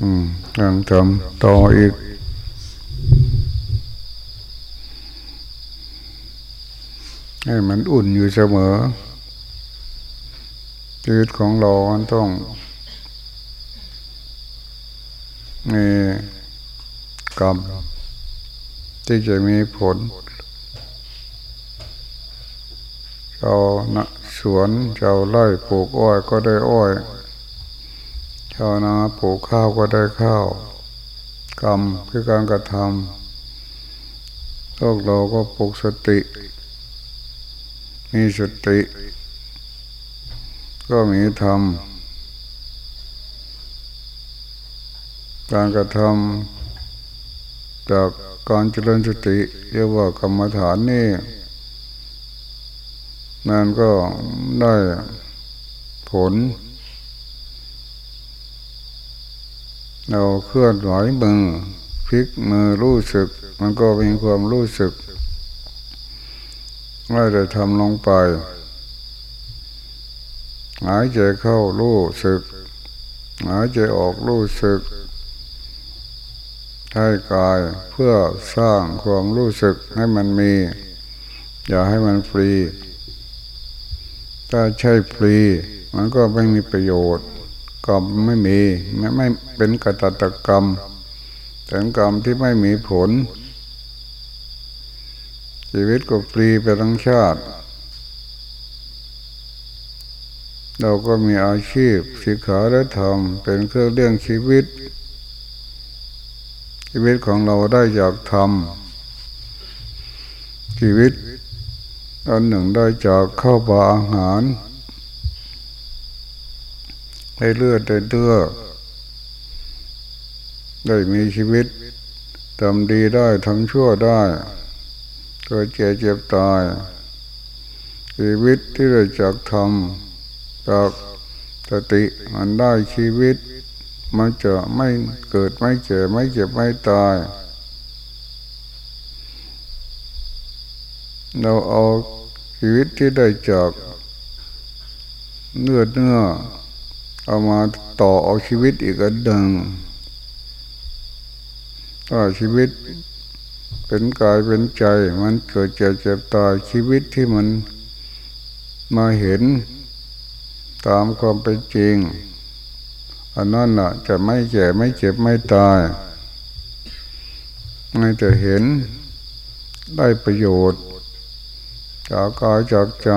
อืมยังทำต่ออีกให้มันอุ่นอยู่เสมอชีวิตของเรามันต้องมีกรรมที่จะมีผลชาวนาสวนชาวไร่ปลูกอ้อยก็ได้อ้อย ชาวนาปลูกข้าวก็ได้ข้าว กรรมคือการกระทำโลกเราก็ปลูกสติ มีสติ ก็มีธรรมการกระทำจากการเจริญสติเรียกว่ากรรมฐานนี่นั่นก็ได้ผล เราเคลื่อนไหวมือพลิกมือรู้สึก มันก็มีความรู้สึกไม่ได้ทำลงไป หายใจเข้ารู้สึก หายใจออกรู้สึกใช้กายเพื่อสร้างความรู้สึกให้มันมี อย่าให้มันฟรี ถ้าใช้ฟรี มันก็ไม่มีประโยชน์ กรรมไม่มีไม่ไม่เป็นกตัตกรรมแต่กรรมที่ไม่มีผล ชีวิตก็ฟรีไปทั้งชาติ เราก็มีอาชีพสิขาและธรรมเป็นเครื่องเลี้ยงชีวิต ชีวิตของเราได้จากธรรมชีวิตอันหนึ่งได้จากข้าวปลาอาหาร ได้เลือดได้เลือดได้มีชีวิตทำดีได้ทำชั่วได้เกิดเจ็บเจ็บตาย ชีวิตที่ได้จากธรรมจากสติมันได้ชีวิต มันจะไม่เกิดไม่เจ็บไม่เจ็บไม่ตาย เราเอาชีวิตที่ได้จากเนื้อเนื้อ เอามาต่อเอาชีวิตอีกอันหนึ่งถ้าชีวิตเป็นกายเป็นใจ มันเกิดเจ็บเจ็บตายชีวิตที่มันมาเห็นตามความเป็นจริงอันนั้นน่ะ จะไม่แก่ไม่เจ็บไม่ตายไม่จะเห็นได้ประโยชน์จากกายจากใจ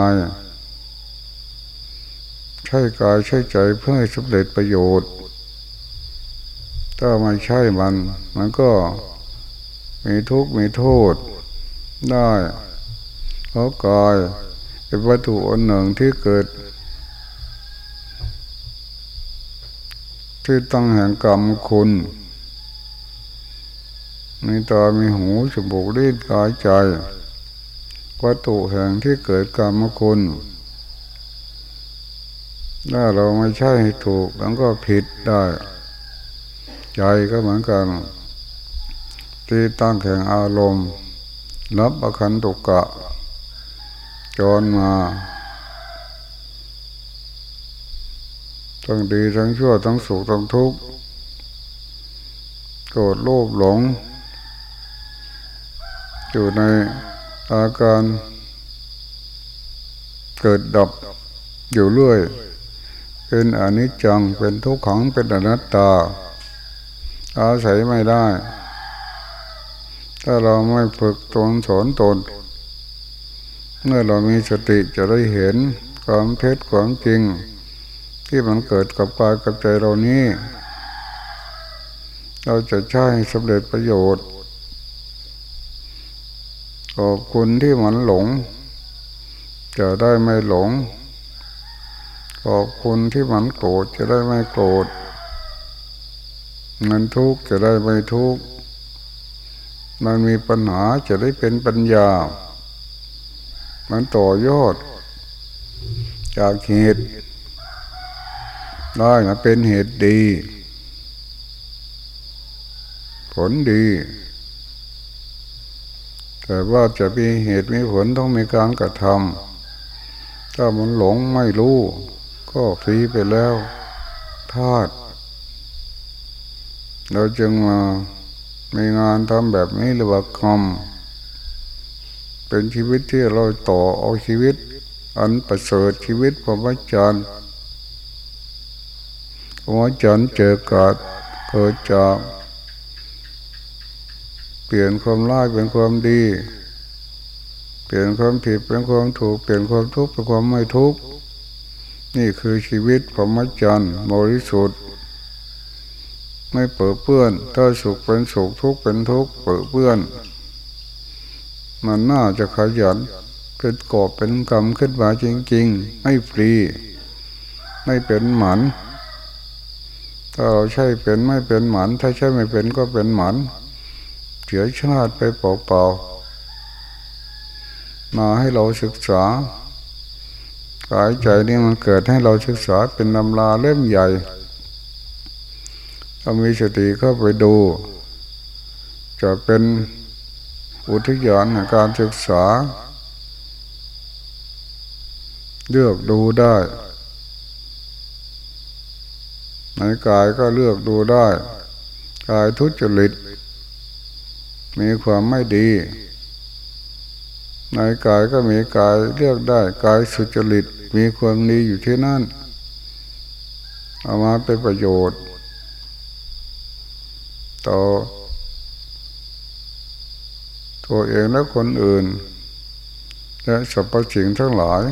ใช้กายใช้ใจเพื่อให้สำเร็จประโยชน์ ถ้าไม่ใช่มัน มันก็มีทุกข์มีโทษได้เพราะกายเป็นวัตถุอันหนึ่งที่เกิด ที่ตั้งแห่งกรรมคุณมีตามีหูจมูกลิ้นกายใจ วัตถุแห่งที่เกิดกรรมคุณ ถ้าเราไม่ใช่ให้ถูกมันก็ผิดได้ ใจก็เหมือนกัน ที่ตั้งแข่งอารมณ์ รับอคันตุกะจรมาทั้งดีทั้งชั่วทั้งสุขทั้งทุกข์โกรธโลภหลง อยู่ในอาการเกิดดับอยู่เรื่อย เป็นอนิจจังเป็นทุกขังเป็นอนัตตา อาศัยไม่ได้ ถ้าเราไม่ฝึกตนสอนตน เมื่อเรามีสติจะได้เห็นความเท็จความจริง ที่มันเกิดกับกายกับใจเรานี้ เราจะใช้สำเร็จประโยชน์ขอบคุณที่มันหลง จะได้ไม่หลง ขอบคุณที่มันโกรธจะได้ไม่โกรธมันทุกข์จะได้ไม่ทุกข์มันมีปัญหาจะได้เป็นปัญญา มันต่อยอด จากเหตุได้มาเป็นเหตุดี ผลดี แต่ว่าจะมีเหตุมีผลต้องมีการกระทำถ้ามันหลงไม่รู้ ก็ฟรีไปแล้วธาตุเราจึงมามีงานทำแบบนี้หรือว่าคอมเป็นชีวิตที่เราต่อเอาชีวิต อันประเสริฐชีวิตพระวจนทร์พระวจนทร์เจอกัดเกิดจากเปลี่ยนความร้ายเป็นความดี เปลี่ยนความผิดเป็นความถูก เปลี่ยนความทุกข์เป็นความไม่ทุกข์ นี่คือชีวิตพระวจนทร์บริสุทธิ์ ไม่เปื้อเปื้อน ถ้าสุขเป็นสุขทุกข์เป็นทุกข์เปื้อเปื้อน มันน่าจะขยันเป็นกอบเป็นกรรมขึ้นมาจริง ๆ ไม่ฟรี ไม่เป็นหมัน ถ้าเราใช่เป็นไม่เป็นหมัน ถ้าใช่ไม่เป็นก็เป็นหมันเสียชาติไปเปล่าๆมาให้เราศึกษา กายใจนี่มันเกิดให้เราศึกษาเป็นตำราเล่มใหญ่ถ้ามีสติเข้าไปดู จะเป็นอุทยานในการศึกษา เลือกดูได้ในกายก็เลือกดูได้ กายทุจริต มีความไม่ดี ในกายก็มีกายเลือกได้ กายสุจริต มีความดีอยู่ที่นั่น เอามาเป็นประโยชน์ ต่อ ตัวเองและคนอื่น และสรรพสิ่งทั้งหลาย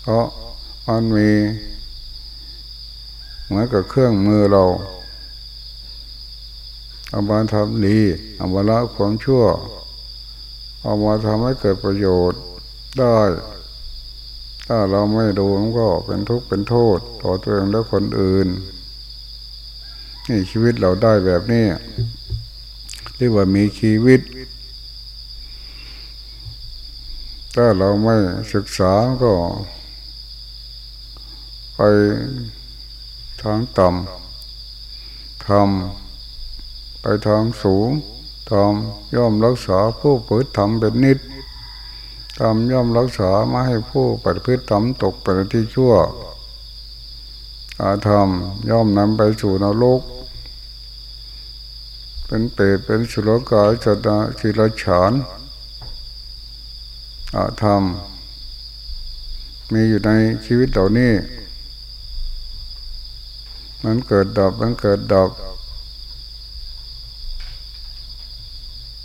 เพราะมันมีเหมือนกับเครื่องมือเราเอามาทำดีเอามาละความชั่ว เอามาทำให้เกิดประโยชน์ได้ ถ้าเราไม่ดูมันก็เป็นทุกข์เป็นโทษ ต่อตัวเองและคนอื่น นี่ชีวิตเราได้แบบนี้เรียกว่ามีชีวิต ถ้าเราไม่ศึกษาก็ ไปทางต่ำทำไปทางสูงทำย่อมรักษาผู้เปิดทำเป็นนิด ทำย่อมรักษาไม่ให้ผู้ปฏิพฤติทำตกไปที่ชั่ว อาธรรมย่อมนำไปสู่นรก เป็นเปรตเป็นสุรกายจตาศิลฉาน อาธรรม มีอยู่ในชีวิตเหล่านี้ มันเกิดดับ มันเกิดดับ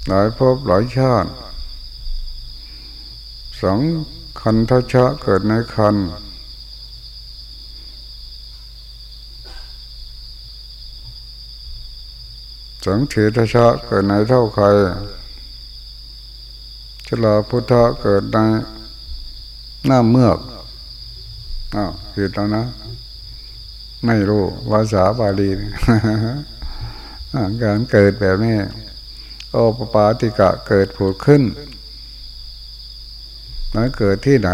หลายภพหลายชาติ สองคันทชะเกิดในคันสังเฉทชะเกิดในเท่าใครชลาพุทธะเกิดในหน้าเมือกอ้าวผิดแล้วนะ ไม่รู้ภาษาบาลีการเกิดแบบนี้โอปปาติกะเกิดผุดขึ้น มันเกิดที่ไหน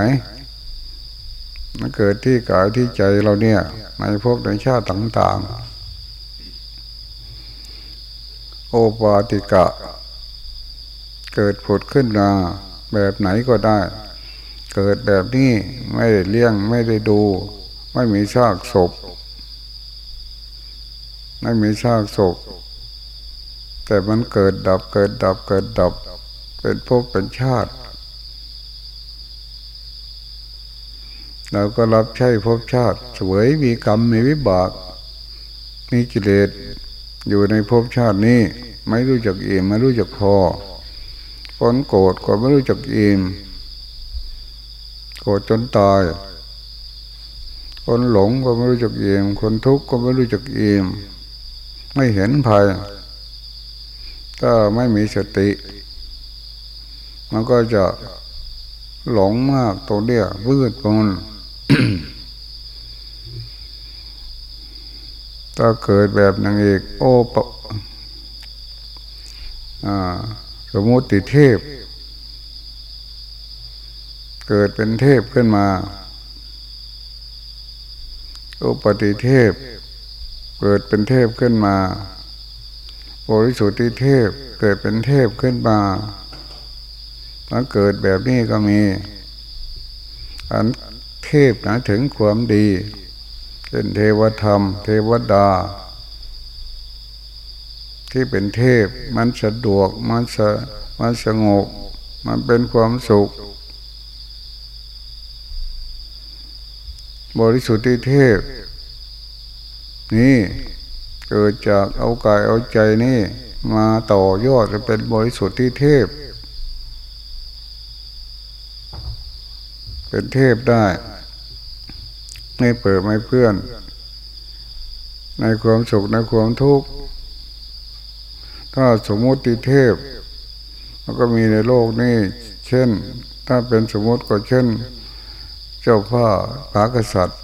มันเกิดที่กายที่ใจเราเนี่ย ในพวกในชาติต่างๆ โอปาติกะ เกิดผุดขึ้นมาแบบไหนก็ได้ เกิดแบบนี้ไม่ได้เลี้ยงไม่ได้ดู ไม่มีซากศพ ไม่มีซากศพ แต่มันเกิดดับเกิดดับเกิดดับ เป็นภพเป็นชาติ เราก็รับใช้ภพชาติสวยมีกรรมมีวิบาก มีกิเลสอยู่ในภพชาตินี้ ไม่รู้จักอิ่มไม่รู้จักพอคนโกรธก็ไม่รู้จักอิ่มโกรธจนตาย คนหลงก็ไม่รู้จักอิ่มคนทุกข์ก็ไม่รู้จักอิ่มไม่เห็นภัยถ้าไม่มีสติ มันก็จะหลงมากตัวเดียววืดมน ถ้าเกิดแบบนางเอกโอปสมมติเทพ เกิดเป็นเทพขึ้นมา โอปติเทพ เกิดเป็นเทพขึ้นมาบริสุทธิเทพเกิดเป็นเทพขึ้นมาถ้าเกิดแบบนี้ก็มีอัน เทพนะถึงความดีเป็นเทวธรรม เทวดา ที่เป็นเทพมันสะดวกมันสะมันสงบมันเป็นความสุข บริสุทธิเทพ นี่เกิดจากเอากายเอาใจนี่ มาต่อยอดจะเป็นบริสุทธิเทพ เป็นเทพได้ ไม่เปิดไม่เพื่อน ในความสุขในความทุกข์ถ้าสมมติเทพมันก็มีในโลกนี้เช่น ถ้าเป็นสมมติก็เช่น เจ้าพ่อพระกษัตริย์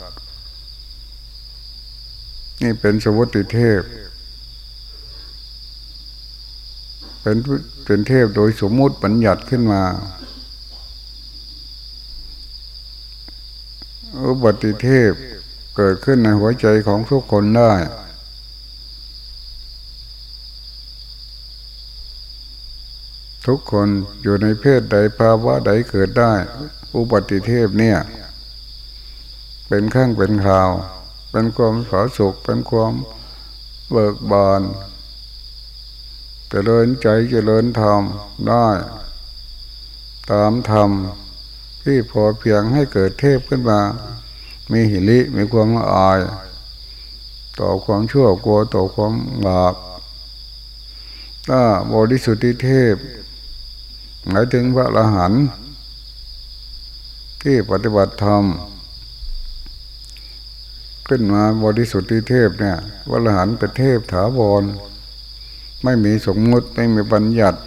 นี่เป็นสมมติเทพ เป็นเป็นเทพโดยสมมุติบัญญัติขึ้นมา อุบัติเทพเกิดขึ้นในหัวใจของทุกคนได้ ทุกคนอยู่ในเพศใดภาวะใดเกิดได้ อุบัติเทพเนี่ย เป็นข้างเป็นข่าว เป็นความผาสุขเป็นความเบิกบานจเจริญใจเจริญธรรมได้ ตามธรรม ที่พอเพียงให้เกิดเทพขึ้นมา มีหิริมีความอาย ต่อความชั่วกลัวต่อความบาปถ้าบริสุทธิเทพ หมายถึงพระอรหันต์ที่ปฏิบัติธรรม ขึ้นมาบริสุทธิเทพเนี่ยพระอรหันต์เป็นเทพถาวรไม่มีสมมุติไม่มีบัญญัติ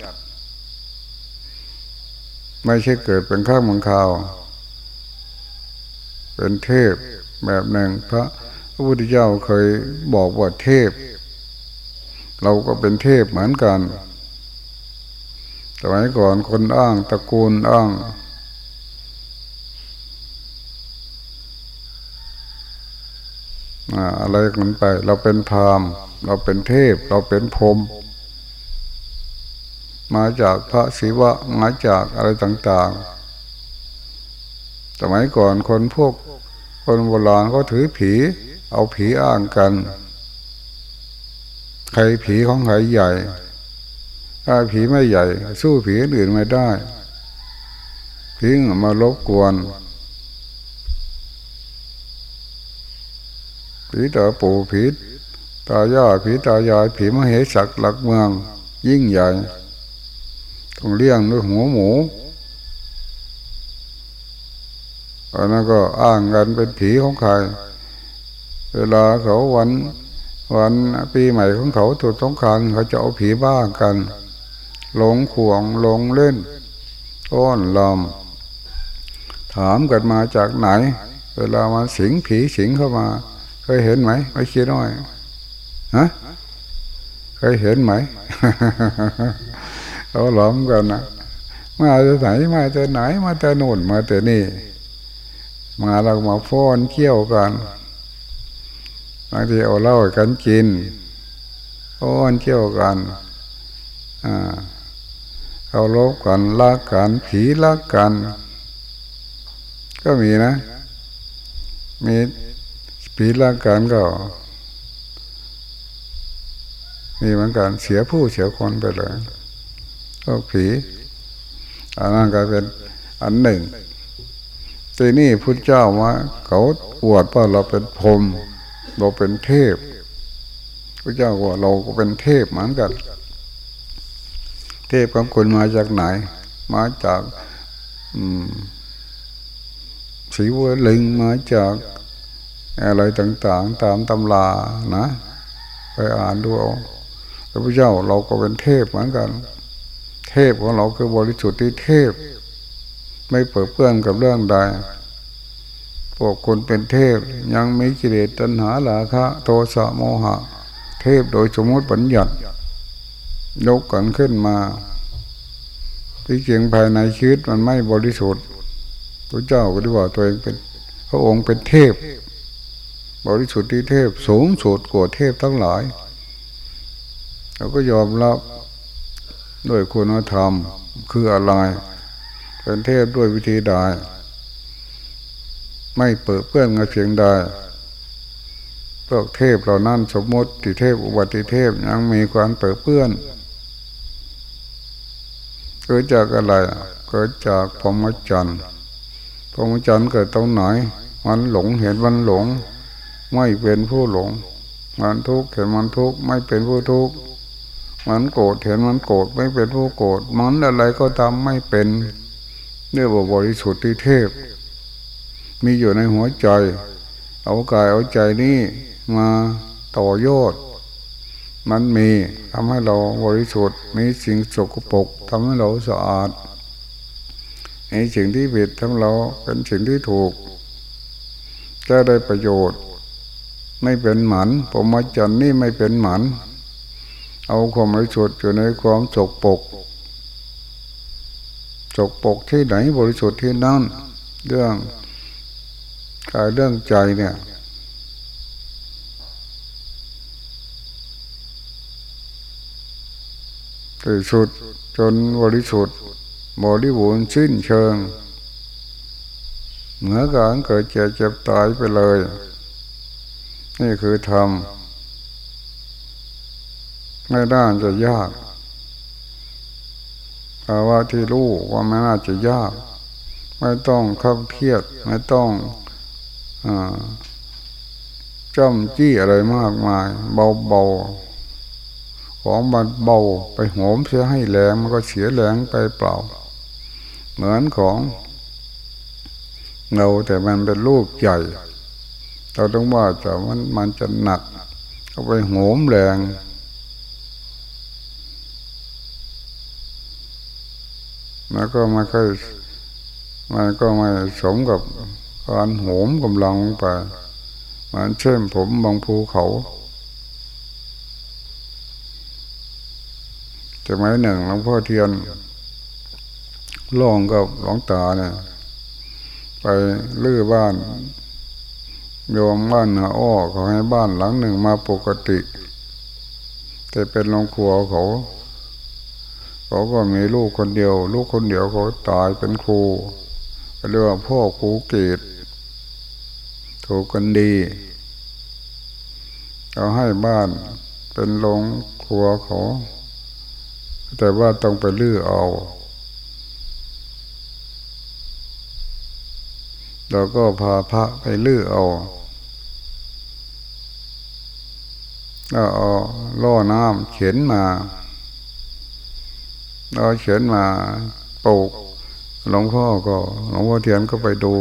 ไม่ใช่เกิดเป็นข้างมังคาว เป็นเทพแบบหนึ่งพระพระพุทธเจ้าเคยบอกว่าเทพ เราก็เป็นเทพเหมือนกันสมัยก่อนคนอ้างตระกูลอ้างอะไรกันไป เราเป็นพรามเราเป็นเทพ เราเป็นพรม มาจากพระศิวะมาจากอะไรต่างๆ สมัยก่อนคนพวกคนโบราณก็ถือผี เอาผีอ้างกัน ใครผีของใครใหญ่ ถ้าผีไม่ใหญ่ สู้ผีอื่นไม่ได้ผีมาลบกวนผีตาปู่ผีตาย่าผีตายายผีมเหสักหลักเมือง ยิ่งใหญ่ ต้องเลี้ยงด้วยหัวหมูอันนั้นก็อ้างกันเป็นผีของใคร เวลาเขาวันวันปีใหม่ของเขาถูกสงครามเขาจะเอาผีบ้ากันหลงขวงหลงเล่นอ้อนลอมถามกันมาจากไหน เวลามาสิงผีสิงเข้ามา เคยเห็นไหมไม่คิดน้อยฮะเคยเห็นไหม เขาหลอมกันนะมาจากไหนมาจากไหนมาจากโน่นมาจากนี่ มาเรามาฟ้อนเกี่ยวกันบางทีเอาเหล้ากันกินฟ้อนเกี่ยวกันอ่าเขาลบกันลักกันผีลักกัน ก็มีนะ มีผีลักกันก็มีเหมือนกันเสียผู้เสียคนไปเลย ก็ผีอันนั้นก็เป็นอันหนึ่งทีนี่พุทธเจ้าว่าเขาอวดว่าเราเป็นพรมเราเป็นเทพพระเจ้าว่าเราก็เป็นเทพเหมือนกัน เทพของคุณมาจากไหน มาจากสีวัวลิงมาจากอะไรต่างๆ ตามตำรานะ ไปอ่านดูเอาพระพุทธเจ้าเราก็เป็นเทพเหมือนกัน เทพของเราคือบริสุทธิ์ที่เทพ ไม่เปิดเปื้อนกับเรื่องใดพวกคนเป็นเทพยังมีกิเลสตัณหาหลาคะ โทสะโมหะ เทพโดยสมมติบัญญัติยกกันขึ้นมาที่จริงภายในชีวิตมันไม่บริสุทธิ์พระเจ้าก็ได้ว่าตัวเองเป็น พระองค์เป็นเทพ บริสุทธิ์ที่เทพสูงสุดกว่าเทพทั้งหลายเราก็ยอมรับ ด้วยคุณธรรมคืออะไร เป็นเทพด้วยวิธีใดไม่เปิดเพื่อนกับเสียงใดปวกเทพเหล่านั้นสมมติติเทพอุบัติเทพยังมีความเปื้อเปื้อนเกิดจากอะไร เกิดจากพรหมจรรย์พรหมจรรย์เกิดตรงไหน มันหลงเห็นมันหลง ไม่เป็นผู้หลง มันทุกข์เห็นมันทุกข์ไม่เป็นผู้ทุกข์ มันโกรธเห็นมันโกรธไม่เป็นผู้โกรธมันอะไรก็ตามไม่เป็นเนื่อว่าบริสุทธิ์ที่เทพ มีอยู่ในหัวใจ เอากายเอาใจนี้มาต่อยอดมันมีทำให้เราบริสุทธิ์ มีสิ่งสกปรกทำให้เราสะอาดในสิ่งที่ผิดทำเราเป็นสิ่งที่ถูกจะได้ประโยชน์ ไม่เป็นหมันผมมาจันนี่ไม่เป็นหมัน เอาความบริสุทธิ์อยู่ในความสกปกสกปกที่ไหนบริสุทธิ์ที่นั่น เรื่องกายเรื่องใจเนี่ยที่สุดจนบริสุทธิ์บริบูรณ์สิ้นเชิง เหนือการเกิดเจ็บเจ็บตายไปเลย นี่คือธรรม ไม่ด้าจะยากภาวะที่รู้ว่าไม่น่าจะยาก ไม่ต้องขับเครียด ไม่ต้องอจ้ำจี้อะไรมากมาย เบาๆของมันเบาไปโหมเสียให้แรงมันก็เสียแรงไปเปล่า เหมือนของเราแต่มันเป็นลูกใหญ่ เราต้องว่าจะมันมันจะหนักเอาไปโหมแรง มันก็ไม่ค่อยมันก็ไม่สมกับการโหมกำลังไปมันเช่นผมบางภูเขาจะไม่หนึ่งหลวงพ่อเทียนลองกับหลวงตาเนี่ยไปลื้อบ้าน โยมบ้านนาอ้อเขาให้บ้านหลังหนึ่งมาปกติ แต่เป็นโรงครัวเขา เขาก็มีลูกคนเดียว ลูกคนเดียวเขาตายเป็นครูเรียกว่าพ่อครูเกตถูกกันดีเขาให้บ้านเป็นโรงครัวเขา แต่ว่าต้องไปลื้อเอาเราก็พาพระไปลื้อเอาเอาล่อน้ำเข็นมา เราเขียนมาปลูกหลวงพ่อก็หลวงพ่อเทียนก็ไปดู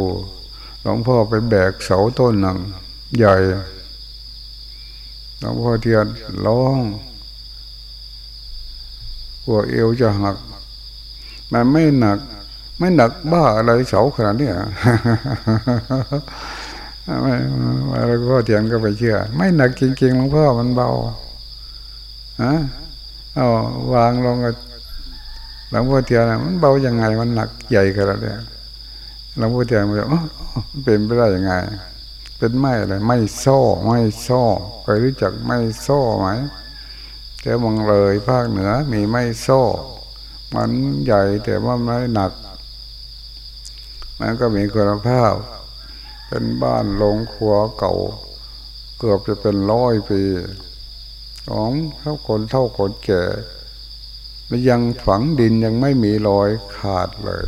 หลวงพ่อไปแบกเสาต้นหนึ่งใหญ่หลวงพ่อเทียนร้องหัวเอวจะหัก มันไม่หนัก ไม่หนักบ้าอะไรเสาขนาดนี้ไม่อะไรพ่อเทียนก็ไปเชื่อ ไม่หนักจริงๆหลวงพ่อมันเบาฮะเอาวางลงก็ ลวงพ่อเทียนมันเบายังไงมันหนักใหญ่ขนาดนี้หลวงพ่อเทียนบอกเป็นไปได้ยังไง เป็นไม้อะไรไม่โซ่ไม่โซ่เคยรู้จักไม่โซ่ไหมแต่มองเลยภาคเหนือมีไม่โซ่มันใหญ่แต่ว่าไม่หนัก มันก็มีคุณภาพ เป็นบ้านลงครัวเก่า เกือบจะเป็นร้อยปีของเท่าคนเท่าคนแก่ ยังฝังดินยังไม่มีรอยขาดเลย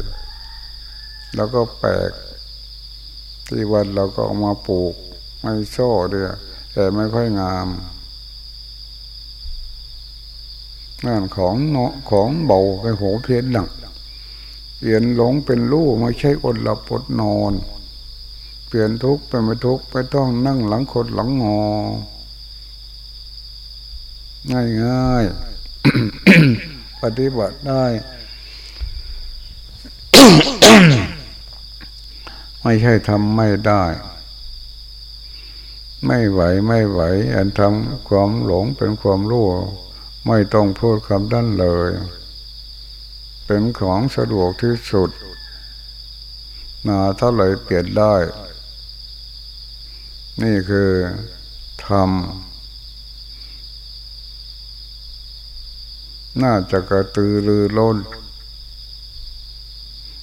แล้วก็แปลก ที่วันเราก็เอามาปลูกไม่โซ่เดียแต่ไม่ค่อยงามนั่นของเนาะของเบาไปโหเพียนหนักเปลี่ยนหลงเป็นรู้ไม่ใช่อดหลับอดนอน เปลี่ยนทุกข์เป็นไม่ทุกข์ไม่ต้องนั่งหลังคดหลังงอ ง่ายง่าย ฏิบัติได้ ไม่ใช่ทำไม่ได้ ไม่ไหวไม่ไหว อันทำความหลงเป็นความรู้ ไม่ต้องพูดคำนั้นเลย เป็นของสะดวกที่สุดนาเท่าไหร่เปลี่ยนได้ นี่คือทำ น่าจะกระตือรือร้น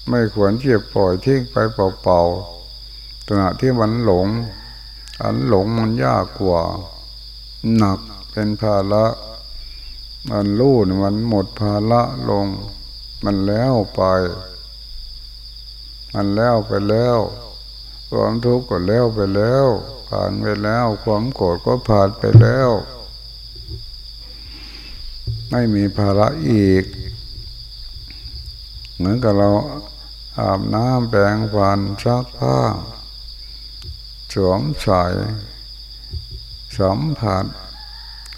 ไม่ควรที่จะปล่อยทิ้งไปเปล่าๆขณะที่มันหลง อันหลงมันยากกว่า หนักเป็นภาระมันรู้มันหมดภาระลง มันแล้วไป มันแล้วไปแล้วความทุกข์ก็แล้วไปแล้ว ผ่านไปแล้ว ความโกรธก็ผ่านไปแล้ว ไม่มีภาระอีก เหมือนกับเราอาบน้ำแปรงฟันซักผ้าสวมใส่สัมผัส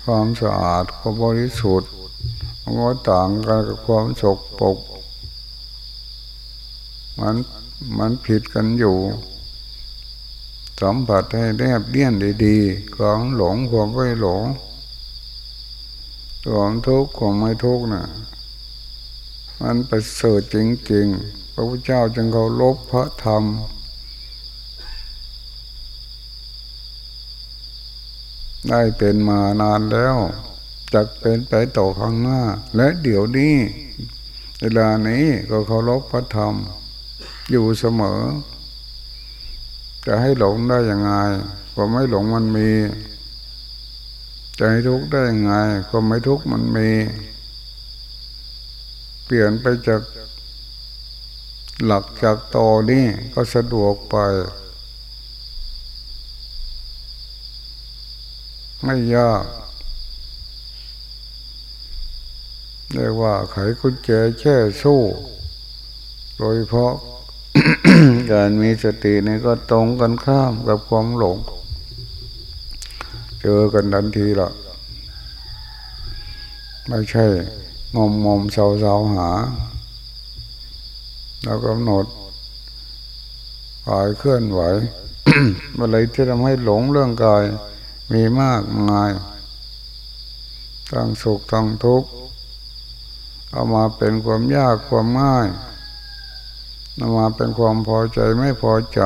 ความสะอาดความบริสุทธิ์มันก็ต่างกันกับความสกปรกมันมันผิดกันอยู่สัมผัสให้แนบเลี่ยนดีๆความหลงความไม่หลง ความทุกข์ความไม่ทุกข์นะ่ะ มันประเสริฐจริงๆ พระพุทธเจ้าจึงเคารพพระธรรม ได้เป็นมานานแล้วจะเป็นไปต่อข้างหน้า และเดี๋ยวนี้เวลานี้ก็เคารพพระธรรม อยู่เสมอ จะให้หลงได้ยังไงความไม่หลงมันมี จะให้ทุกข์ได้ยังไงความไม่ทุกข์มันมี เปลี่ยนไปจากหลักจากตอนี่ก็สะดวกไป ไม่ยากเรียกว่าไขกุญแจแช่สู้ โดยเพราะการมีสตินี่ก็ตรงกันข้ามกับความหลง เจอกันทันทีละไม่ใช่งมงมเศร้าเสาหา แล้วกำหนดกายเคลื่อนไหวอะไรที่ทำให้หลงเรื่องกายมีมากมายทั้งสุขทั้งทุกข์เอามาเป็นความยากความง่ายเอามาเป็นความพอใจไม่พอใจ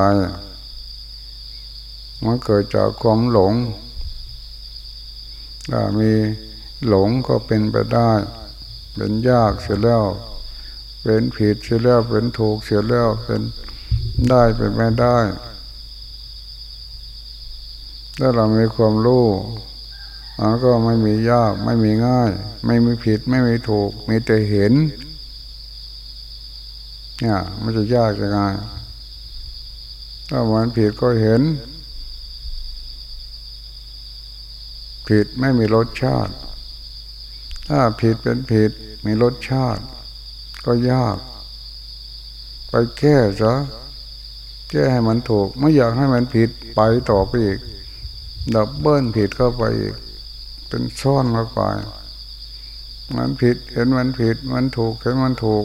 มันเกิดจากความหลง ถ้ามีหลงก็เป็นไปได้ เป็นยากเสียแล้ว เป็นผิดเสียแล้ว เป็นถูกเสียแล้ว เป็นได้เป็นไม่ได้ ถ้าเรามีความรู้มันก็ไม่มียากไม่มีง่าย ไม่มีผิดไม่มีถูก มีแต่เห็น เนี่ยมันจะยากยังไงถ้ามันผิดก็เห็น ผิดไม่มีรสชาติ ถ้าผิดเป็นผิดมีรสชาติ ก็ยาก ไปแก้ซะแก้ให้มันถูก ไม่อยากให้มันผิดไปต่อไปอีก ดับเบิลผิดเข้าไปอีก เป็นซ่อนเข้าไปมันผิดเห็นมันผิด มันถูกเห็นมันถูก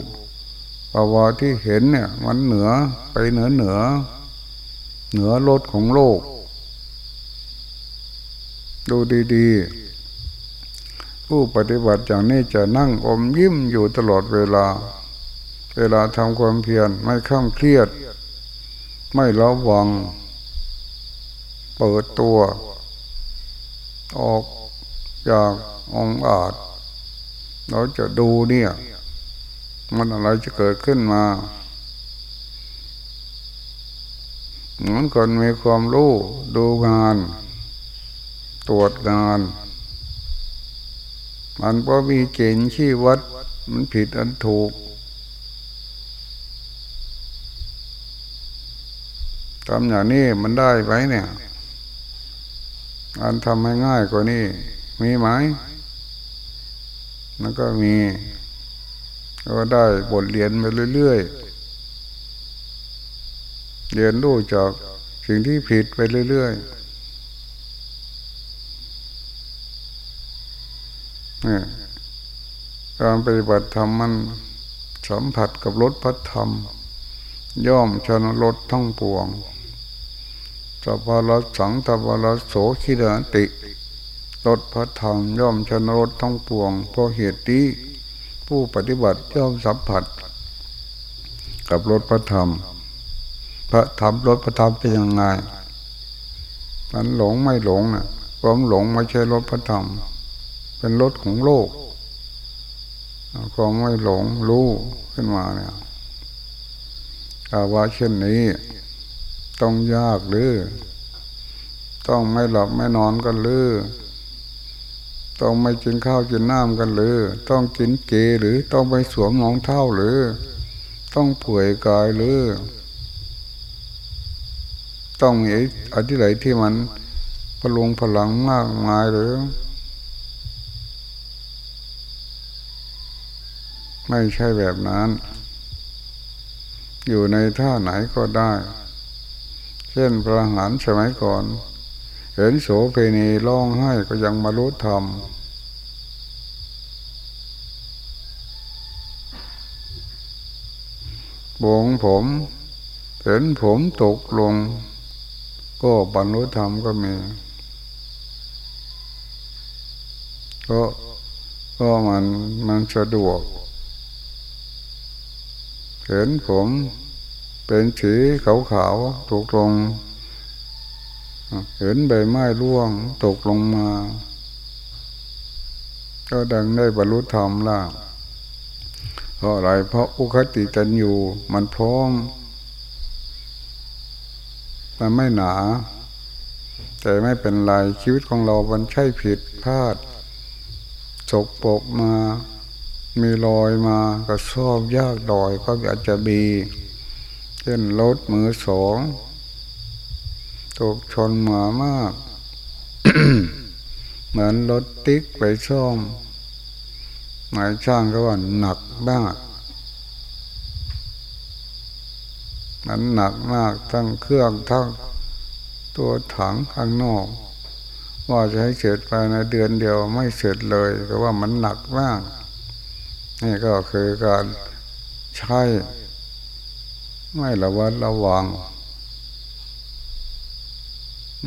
ภาวะที่เห็นเนี่ย มันเหนือไปเหนือเหนือ เหนือรถของโลก ดูดีๆ ผู้ปฏิบัติอย่างนี้จะนั่งอมยิ้มอยู่ตลอดเวลา เวลาทำความเพียรไม่ข้ามเครียด ไม่ระวัง เปิดตัว ออกจากองอาจ เราจะดูเนี่ย มันอะไรจะเกิดขึ้นมาเหมือนคนมีความรู้ดูงาน ตรวจงาน มันก็มีเกณฑ์ชี้วัด มันผิดอันถูกทำอย่างนี้มันได้ไหมเนี่ยอันทำให้ง่ายกว่านี้ มีไหมมันก็มีก็ได้บทเรียนไปเรื่อยๆ เรียนรู้จากสิ่งที่ผิดไปเรื่อยๆ การปฏิบัติธรรมมันสัมผัสกับรถพัฒธรรม ย่อมชนะรถทั้งปวงสัพพะสังสัพพะโสขิดานติลดพระธรรมย่อมชนรดทั้งปวง เพราะเหตุนี้ผู้ปฏิบัติย่อมสัมผัส กับรถพระธรรม พระธรรมรถพระธรรมเป็นยังไงมันหลงไม่หลงนะ่ะความหลงไม่ใช่รถพระธรรม เป็นรถของโลกความไม่หลงรู้ขึ้นมาเนี่ยอาว่าเช่นนี้ ต้องยากหรือ ต้องไม่หลับไม่นอนกันหรือ ต้องไม่กินข้าวกินน้ำกันหรือ ต้องกินเกหรือต้องไปสวมรองเท้าหรือ ต้องป่วยกายหรือ ต้องมีอะไรไหนที่มันพลุงพลังมากมายหรือ ไม่ใช่แบบนั้น อยู่ในท่าไหนก็ได้ เช่นพระหารสมัยก่อน เห็นโสเพณีร้องไห้ก็ยังมารู้ธรรมบงผม เห็นผมตกลง ก็บรรลุธรรมก็มี ก็ก็มันมันสะดวก เห็นผมเป็นสีขาวๆตกลง เห็นใบไม้ร่วงตกลงมา ก็ดังได้บรรลุธรรมล่ะเพราะอะไรเพราะอุคติจันอยู่มันพร้อมมันไม่หนา แต่ไม่เป็นไรชีวิตของเรามันใช่ผิดพลาดจกปกมา มีรอยมาก็ชอบยากดอยก็อาจจะมีเช่นรถมือสองตกชนหมามาก เหมือนรถติ๊กไปซ่อมหมายช่างก็ว่าหนักมากมันหนักมากทั้งเครื่องทั้งตัวถังข้างนอก ว่าจะให้เสร็จภายในเดือนเดียวไม่เสร็จเลยเพราะว่ามันหนักมาก นี่ก็คือการใช้ไม่ระวัดระวัง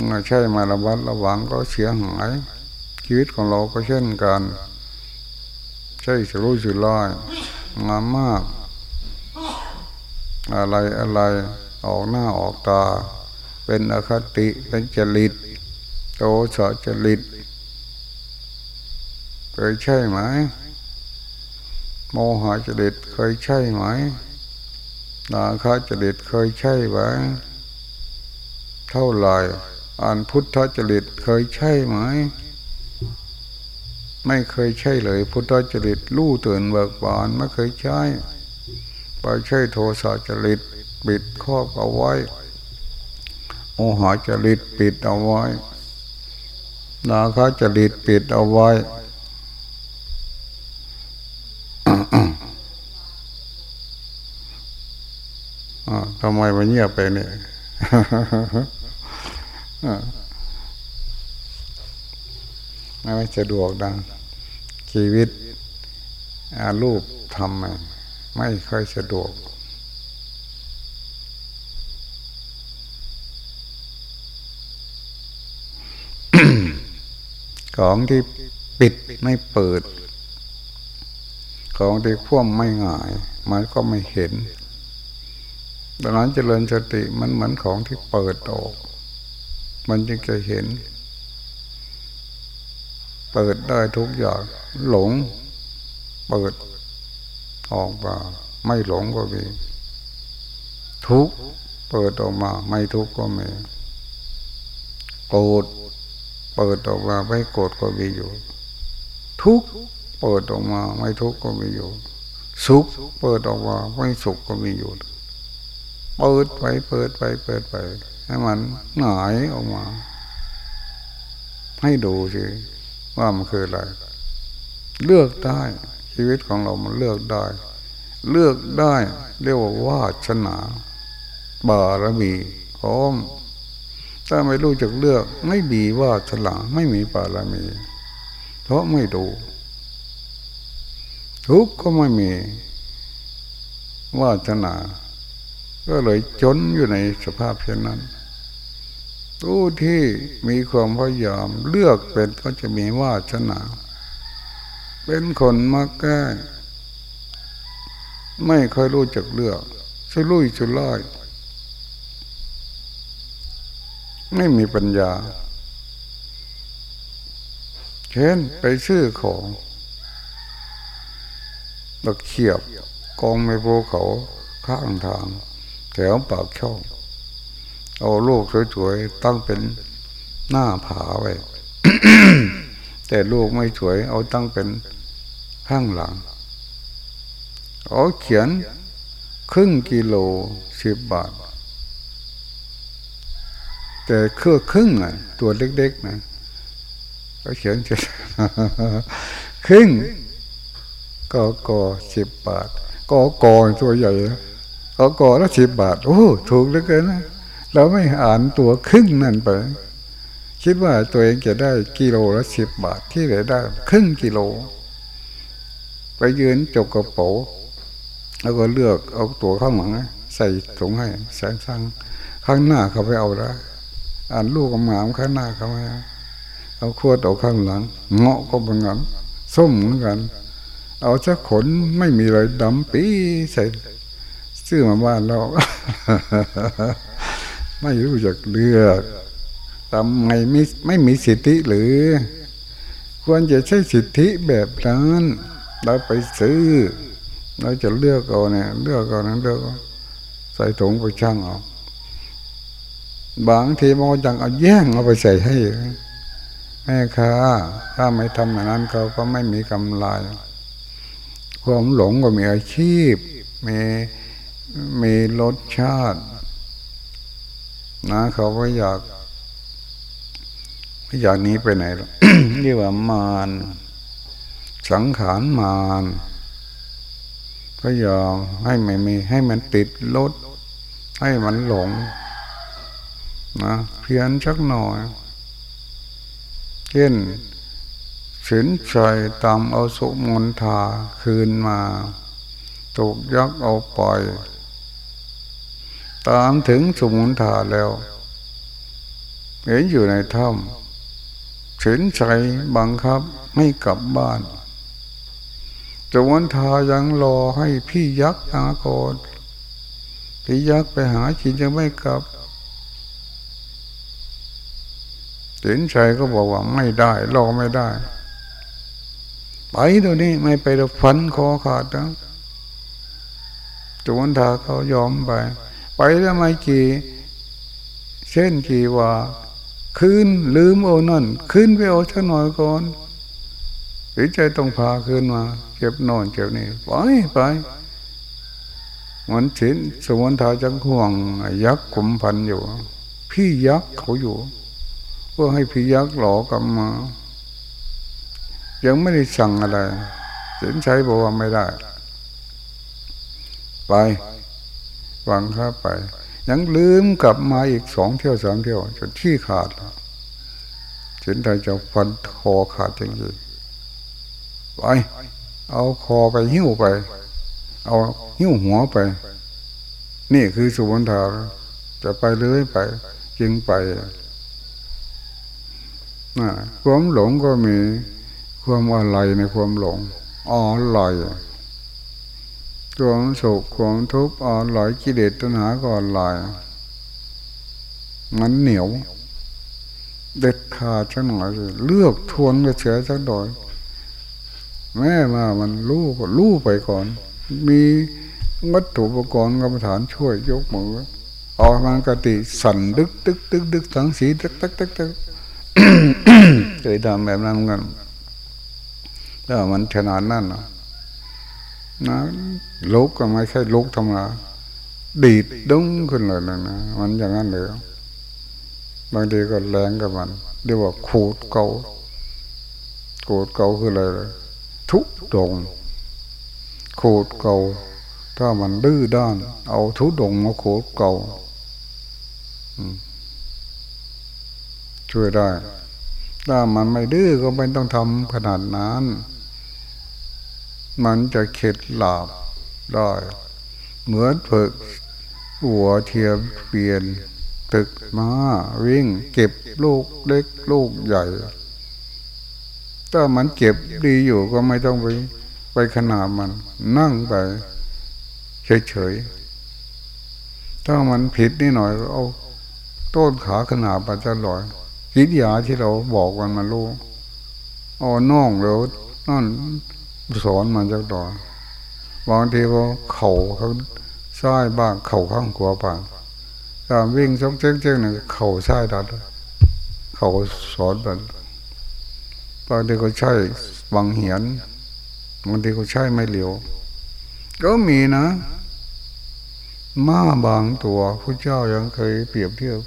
ไม่ใช่มาระวัดระวังก็เสียหาย ชีวิตของเราก็เช่นกัน ใช่สุรุ่ยสุร่ายงามมาก อะไรอะไรออกหน้าออกตา เป็นอคติเป็นจริตโตสจริตเคยใช่ไหม โมหะจริตเคยใช่ไหมนาคาจริตเคยใช่ไหมเท่าไหร่อ่านพุทธจริตเคยใช่ไหม ไม่เคยใช่เลย พุทธจริตลู่ตื่นเบิกบานไม่เคยใช่ไปใช่โทสะจริตปิดครอบเอาไว้โอหาจริตปิดเอาไว้ นาคาจริตปิดเอาไว้ ทำไมมันเงียบไปเนี่ยไม่สะดวกดัง ชีวิตอารูปทำไม่ค่อยสะดวก ของที่ปิดไม่เปิด ของที่คว่ำไม่ง่าย มันก็ไม่เห็น ดังนั้นเจริญสติมันเหมือนของที่เปิดออก มันจึงจะเห็น เปิดได้ทุกอย่าง หลง เปิดออกมาไม่หลงก็มีทุกเปิดออกมา ไม่ทุกก็มีโกรธเปิดออกมาไม่โกรธก็มีอยู่ ทุกเปิดออกมา ไม่ทุกก็มีอยู่ สุขเปิดออกมา ไม่สุขก็มีอยู่ เปิดไปเปิดไปเปิดไป ให้มันหงายออกมา ให้ดูสิว่ามันคืออะไร เลือกได้ชีวิตของเรามันเลือกได้ เลือกได้เรียกว่าวาชนาบารมีพร้อมถ้าไม่รู้จักเลือก ไม่มีว่าชนาไม่มีบารมี เพราะไม่ดู ทุกก็ไม่มีว่าชนา เลยจนอยู่ในสภาพเช่นนั้นผู้ที่มีความพยายามเลือกเป็นก็จะมีวาชนา เป็นคนมาแก้ไม่ค่อยรู้จักเลือกชุลุยชุล่ายไม่มีปัญญา เช่นไปซื้อของตะเขียบกองในภูเขาข้างทาง แถวปากช่องเอาลูกสวยๆตั้งเป็นหน้าผาไว้แต่ลูกไม่สวย เอาตั้งเป็นข้างหลังเขาเขียนครึ่งกิโลสิบบาท แต่เครื่อครึ่งอะ ตัวเล็กๆนะเขาเขียนจะครึ่งก็กอสิบบาท ก็กอตัวใหญ่ ก็กอละสิบบาท โอ้ถูกเหลือเกินนะเราไม่อ่านตัวครึ่งนั่นไป คิดว่าตัวเองจะได้กิโลละสิบบาทที่เหลือได้ ครึ่งกิโล ไปยืนจกกระเป๋าแล้วก็เลือกเอาตัวข้างหลังใส่ถุงให้แสงสังข้างหน้าเขาไปเอาได้อ่านลูกหมามข้างหน้าเขาไม่เอาขวดเอาข้างหลัง เงาะก็เหมือนกันส้มเหมือนกัน เอาชักขนไม่มีอะไรดำปีใส่ ซื้อมาบ้านเรา ไม่รู้จักเลือกทำไงไม่ไม่มีสิทธิหรือ ควรจะใช้สิทธิแบบนั้นเราไปซื้อ เราจะเลือกเอาเนี่ย เลือกเอานั้นเลือกใส่ถุงไปช่างเอาบางทีมันจังเอาแย่งเอาไปใส่ให้แม่ค้าถ้าไม่ทำอย่างนั้นเขาก็ไม่มีกำไรความหลงก็มีอาชีพมี มีรสชาติ นะเขาไม่อยากไม่อยากนี้ไปไหนหรอกเรียกว่ามารสังขารมารก็ยอมให้ไม่มี ให้มันติดรถให้มันหลงนะเพียนชักหน่อยเช่นสินใจตามเอาสุมนทาคืนมา ถูกยักเอาปล่อย ตามถึงสมุนทาแล้ว เห็นอยู่ในถ้ำสินใจบังคับไม่กลับบ้านจวนทายังรอให้พี่ยักษ์อาโกนพี่ยักษ์ไปหาจินยังไม่กลับสินชัยก็บอกว่าไม่ได้รอไม่ได้ ไปตัวนี้ไม่ไปเราฟันคอขาดนะจวนทาเขายอมไป ไปแล้วไม่กี่เส้นกี่ว่าคืนลืมโอนั่นคืนไปเอาชักหน่อยก่อนหรือใจต้องพาคืนมาเก็บนอนเก็บนี่ไปไปมันฉินสมุนทาจังห่วง ยักษ์ขุมพันอยู่ พี่ยักษ์เขาอยู่เพื่อให้พี่ยักษ์หลอกลับมา ยังไม่ได้สั่งอะไรสินใช้บอกว่าไม่ได้ ไป วางข้าไป ยังลืมกลับมาอีกสองเที่ยวสามเที่ยวจนที่ขาดสินใจจะฟันคอขาดจริงๆไปเอาคอไปหิ้วไป เอาหิ้วหัวไป นี่คือสุวรรณาจะไปเรื่อยไป จึงไปนะความหลงก็มีความอะไรในความหลงอ่อลอย ความสุขความทุกข์อ่อนลอยกิเลสตัณหาก่อนลอยมันเหนียว เด็ดขาดสักหน่อยเลือกทวนกระเฉยสักหน่อยแม่มามันรู้ก็รู้ไปก่อน มีวัตถุอุปกรณ์กรรมฐานช่วยยกมือออกมากติสั่นดึกดึกดึกดึกสังสีตึกตึกตึกตึกเคยทำแบบนั้นกันแล้วมันขนาดนั้นนะ นะลุกก็ไม่ใช่ลุกทำงาดีดดุ้งขึ้นเลยนะนะมันอย่างนั้นเลยบางทีก็แรงกับมันเรียกว่าขูดเกาขูดเกาคืออะไรเลยทุดงโคดเกาถ้ามันดื้อด้าน เอาทุดงมาโคดเกาช่วยได้ ถ้ามันไม่ดื้อก็ไม่ต้องทำขนาดนั้น มันจะเข็ดหลาบได้ เหมือนฝึกหัวเทียมเปลี่ยนตึกมาวิ่งเก็บลูกเล็กลูกใหญ่ ถ้ามันเก็บดีอยู่ก็ไม่ต้องไปไปขนาดมัน นั่งไปเฉยๆ ถ้ามันผิดนิดหน่อยเอาต้นขาขนาดไปจะลอยกิจยาที่เราบอกมันมาลูกเอาน่องแล้วนั่น สอนมันจะต่อบางทีพอเข่าเขาซ้ายบ้างเข่าข้างขวาบ้างการวิ่งซอกเจ๊งๆหนึ่งเข่าซ้ายดัดเขาสอนแบบบางทีก็ใช่บางเหียนบางทีก็ใช่ไม่เหลียว ก็มีนะ ม้าบางตัวพระเจ้ายังเคยเปรียบเทียบ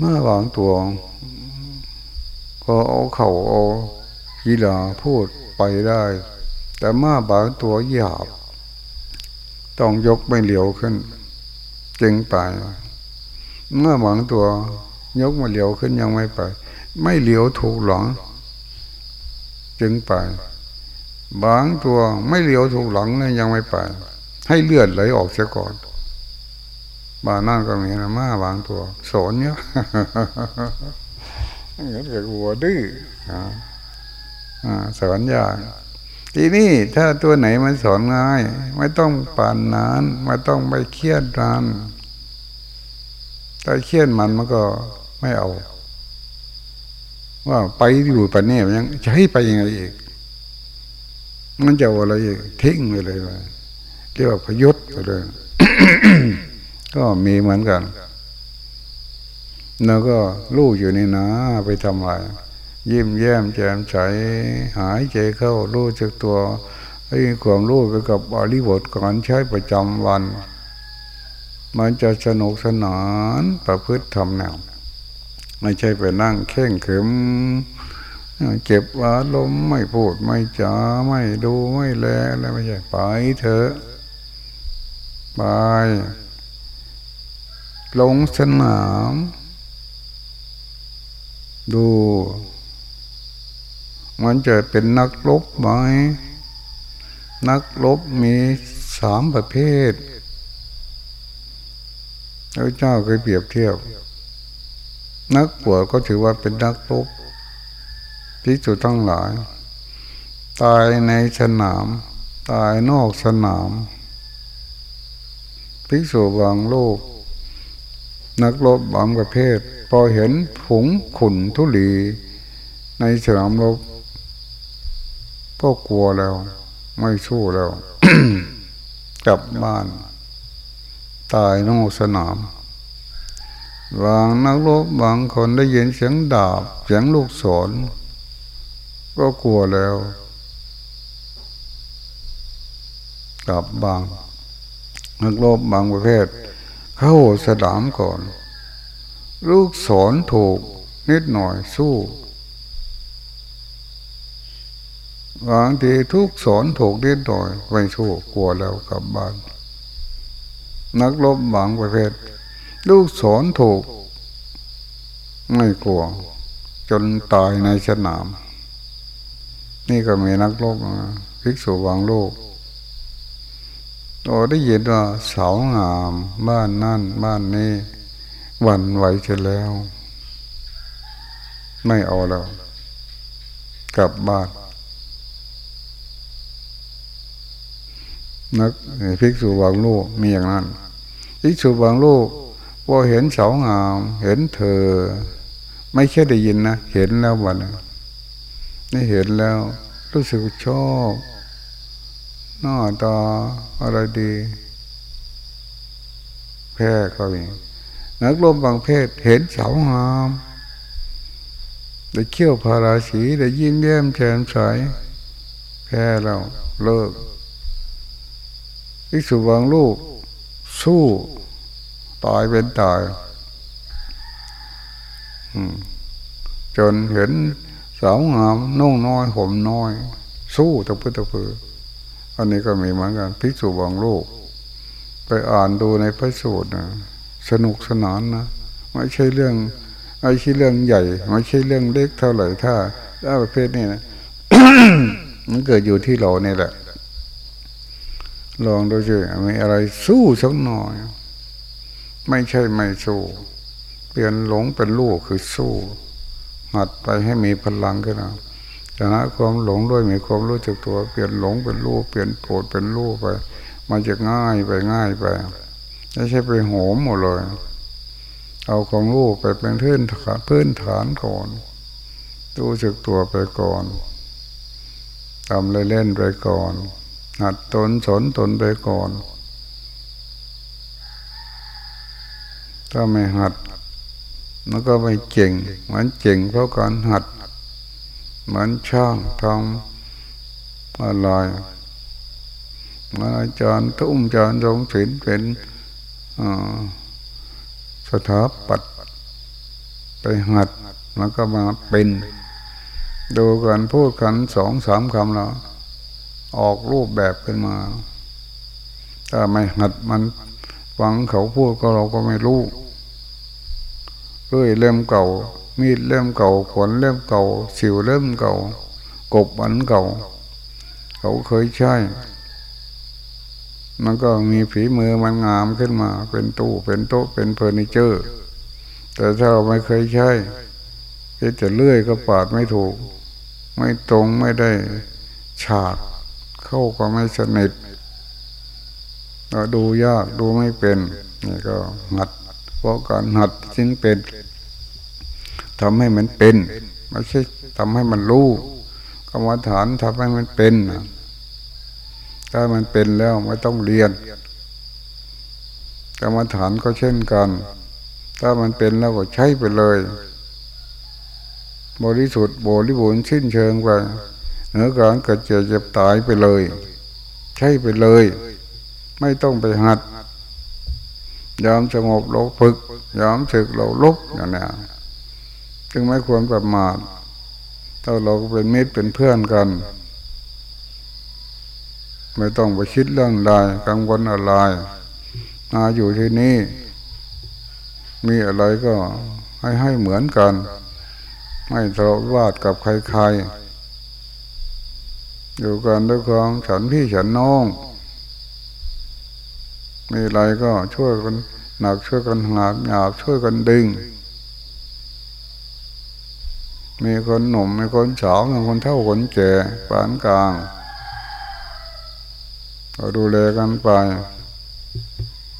ม้าบางตัว ก็เอาเข่าเอากีฬาพูดไปได้ แต่มาบางตัวหยาบ ต้องยกไม่เหลียวขึ้น จึงไปเมื่อบางตัวยกมาเหลียวขึ้นยังไม่ไป ไม่เหลียวถูกหลงจึงไป บางตัวไม่เหลียวถูกหลังเนี่ยยังไม่ไป ให้เลือดไหลออกเสียก่อนบางนั่นก็มีนะมาบางตัวสอนเนี้ยอน กับวัวดื้อสอนยากทีนี้ถ้าตัวไหนมันสอนง่าย ไม่ต้องปานนาน ไม่ต้องไปเครียดนานถ้าเครียดมันมันก็ไม่เอา ว่าไปอยู่ปะเนี่ยยังจะให้ไปยังไงอีก มันจะอะไรอีกทิ้งไปเลยเรียกว่าพยุทธ์ไปเลยก็มีเหมือนกัน แล้วก็ลูกอยู่ในนาไปทำอะไรยิ้มแย้มแจ่มใสหายใจเข้ารู้จักตัวให้ความรู้ไปกับบริบทก่อนใช้ประจำวัน มันจะสนุกสนานประพฤติทำแนวไม่ใช่ไปนั่งเข่งขึมเก็บอารมณ์ไม่พูดไม่จาไม่ดูไม่แลอะไรไม่ใช่ไปเถอะไปลงสนาม ดู มันจะเป็นนักลบไหม นักลบมีสามประเภทพระเจ้าเคยเปรียบเทียบ นักปวดก็ถือว่าเป็นนักลบที่สุดทั้งหลาย ตายในสนาม ตายนอกสนามภิกษุบางโลก นักรบบางประเภท พอเห็นผงขุนทุลีในสนามรบก็กลัวแล้ว ไม่สู้แล้วกลับบ้าน ตายนอกสนามบางนักรบบางคนได้ยินเสียงดาบ เสียงลูกศรก็กลัวแล้วกลับบางนักรบบางประเภท เข้าสนามก่อน ลูกศรถูกนิดหน่อยสู้บางทีทุกสอนถูกนิดหน่อยไม่สู้กลัวแล้วกลับบ้าน นักลบบางประเภท ลูกสอนถูก ไม่กลัว จนตายในสนาม นี่ก็มีนักลบภิกษุบางโลก เราได้ยินว่าสาวงามบ้านนั่นบ้านนี้วันไหวเสร็จแล้ว ไม่เอาแล้ว กลับบ้านนักภิกษุบางลูกมีอย่างนั้นภิกษุบางลูกพอเห็นสาวงาม เห็นเธอ ไม่แค่ได้ยินนะ เห็นแล้ววันนี่เห็นแล้ว รู้สึกชอบ หน้าตาอะไรดี แพ้ก็มีนักลมบางเพศเห็นสาวงามได้เขี้ยวพาราสีได้ยิ้มแย้มแจ่มใสแพ้แล้วเลิกภิกษุบางลูก สู้ตายเป็นตายจนเห็นสาวงามนุ่งน้อยห่มน้อย สู้ตะพื้ตะพื อันนี้ก็มีเหมือนกันภิกษุบางลูกไปอ่านดูในพระสูตรนะสนุกสนานนะไม่ใช่เรื่องไม่ใช่เรื่องใหญ่ไม่ใช่เรื่องเล็กเท่าไหร่ถ้าถ้าประเภทนี้นะมันเกิดอยู่ที่เราเนี่ยแหละ ลองดูสิมีอะไรสู้สักหน่อย ไม่ใช่ไม่สู้เปลี่ยนหลงเป็นลูกคือสู้หัดไปให้มีพลังขึ้นนะ ชนะความหลงด้วยมีความรู้จักตัวเปลี่ยนหลงเป็นลูกเปลี่ยนโกรธเป็นลูกไป มันจะง่ายไปง่ายไปไม่ใช่ไปโหมหมดเลย เอาความรู้ไปเป็นพื้นฐานพื้นฐานก่อนรู้จักตัวไปก่อนทำเล่นๆไปก่อน หัดตนสนตนไปก่อน ถ้าไม่หัดมันก็ไม่เก่งเหมือนเก่งเพราะการหัด เหมือนช่างทำอะไรมาอาจารย์ทุ่มอาจารย์ทรงศิลป์เป็นสถาปัตไปหัดมันก็มาเป็นดูกันพูดกันสองสามคำแล้วออกรูปแบบขึ้นมา ถ้าไม่หัดมันฟังเขาพูดก็เราก็ไม่รู้เอ้ยเล่มเก่า มีดเล่มเก่าขนเล่มเก่า สิวเล่มเก่า กบอันเก่า เขาเคยใช้ มันก็มีฝีมือมันงามขึ้นมา เป็นตู้เป็นโต๊ะเป็นเฟอร์นิเจอร์ แต่ถ้าเราไม่เคยใช้จะเลื่อยก็ปาดไม่ถูก ไม่ตรงไม่ได้ฉากเข้าก็ไม่สนิทเราดูยากดูไม่เป็นนี่ก็หัดเพราะการหัดจึงเป็น ทำให้มันเป็นไม่ใช่ทำให้มันรู้กรรมฐานทำให้มันเป็นถ้ามันเป็นแล้วไม่ต้องเรียน กรรมฐานก็เช่นกัน ถ้ามันเป็นแล้วก็ใช้ไปเลย บริสุทธิ์บริบูรณ์สิ้นเชิงไปเหนือการเกิดเจ็บเจ็บตายไปเลย ใช่ไปเลย ไม่ต้องไปหัด ยอมสงบเราฝึก ยอมศึกเราลุกอย่างนี้ จึงไม่ควรประมาทถ้าเราเป็นมิตรเป็นเพื่อนกัน ไม่ต้องไปคิดเรื่องใดกังวลอะไรมาอยู่ที่นี่ มีอะไรก็ให้ให้เหมือนกัน ไม่ทะเลาะวาดกับใครๆ อยู่กันด้วยความฉันพี่ฉันน้อง มีอะไรก็ช่วยกันหนักช่วยกันหาบหยาบช่วยกันดึง มีคนหนุ่มมีคนสาวมีคนเท่าคนแก่ปานกลางเราดูแลกันไป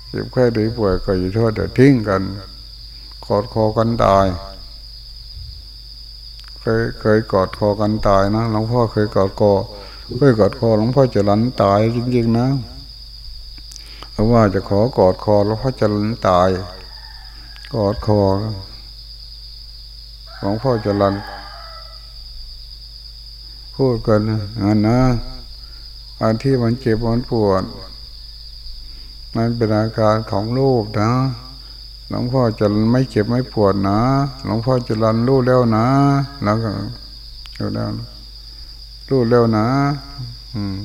เจ็บแค่ดีป่วยก็อยู่ทษแต่ทิ้งกันกอดคอกันตาย เคยเคยกอดคอกันตายนะหลวงพ่อเคยกอดคอเคยกอดคอหลวงพ่อจะลันตายจริงๆนะเพราะว่าจะขอกอดคอหลวงพ่อจะลันตาย กอดคอ หลวงพ่อจะลันพูดกันอันนะอันที่มันเจ็บมันปวด มันเป็นอาการของรูปนะหลวงพ่อจะไม่เจ็บไม่ปวดนะหลวงพ่อจะรันรู้แล้วนะ แล้วก็รู้แล้วรู้แล้วนะ อืม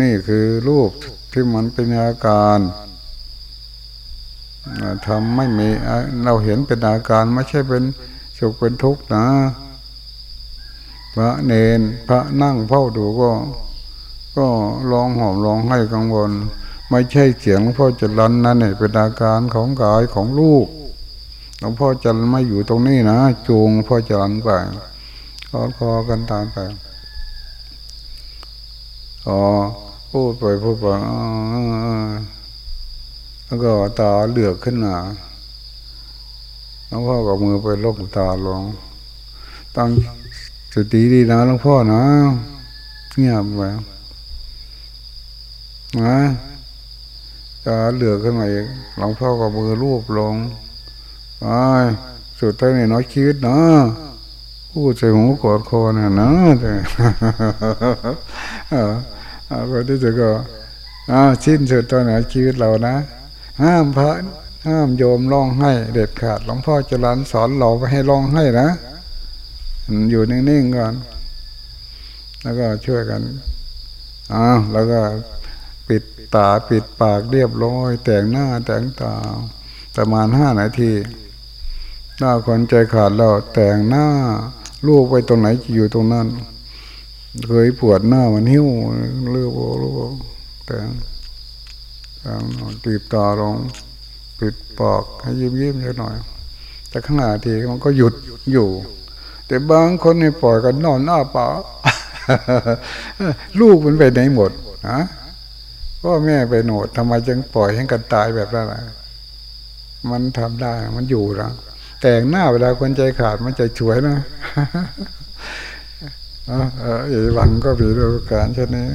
นี่คือรูปที่มันเป็นอาการทำไม่มีเราเห็นเป็นอาการไม่ใช่เป็น สุขเป็นทุกข์นะพระเนนพระนั่งเฝ้าดูก็ ก็ร้องหอมร้องให้กังวล ไม่ใช่เสียงพ่อจะรันนั่นเนี่ยเป็นอาการของกายของลูกหลวงพ่อจะไม่อยู่ตรงนี้นะจูงพ่อจรันไปขอคอกันตามไปอ๋อพูดไปพูดไปแล้วก็ตาเหลือกขึ้นมา ลวงพ่อกับมือไปลบตาลงตั้งสติดีนะหลวงพ่อนะเงียบไปนะตาเหลือขึ้นมาอีกหลวงพ่อกับมือรูปลงไปสุดท้ายนี่น้อยชีวิตนะพูดใส่หูกอดคอเนี่ยนะก็ที่จะก็ชิ้นสุดตอนไหนชีวิตเรานะ ห้ามพระ ห้ามโยมร้องให้เด็ดขาดหลวงพ่อจรันสอนเราไปให้ร้องให้นะอยู่นิ่งๆก่อน แล้วก็ช่วยกันอ่าแล้วก็ปิดตาปิดปากเรียบร้อย แต่งหน้าแต่งตาประมาณห้านาทีหน้าคนใจขาดเราแต่งหน้าลูกไปตรงไหนอยู่ตรงนั้น เคยปวดหน้ามันหิ้วเลือโบลูกแต่แต่ตีบตาลง ปิดปากให้ยิ้มยิ้มหน่อย แต่ข้างหน้าทีมันก็หยุดอยู่ แต่บางคนในปล่อยกันนอนหน้าป่าลูกมันไปไหนหมดฮะพ่อแม่ไปโหนดทำไมจึงปล่อยให้กันตายแบบนั้นมันทำได้มันอยู่แล้วแต่งหน้าเวลาคนใจขาดมันใจช่วยนะเออเอออีวันก็มีดูการเช่นนี้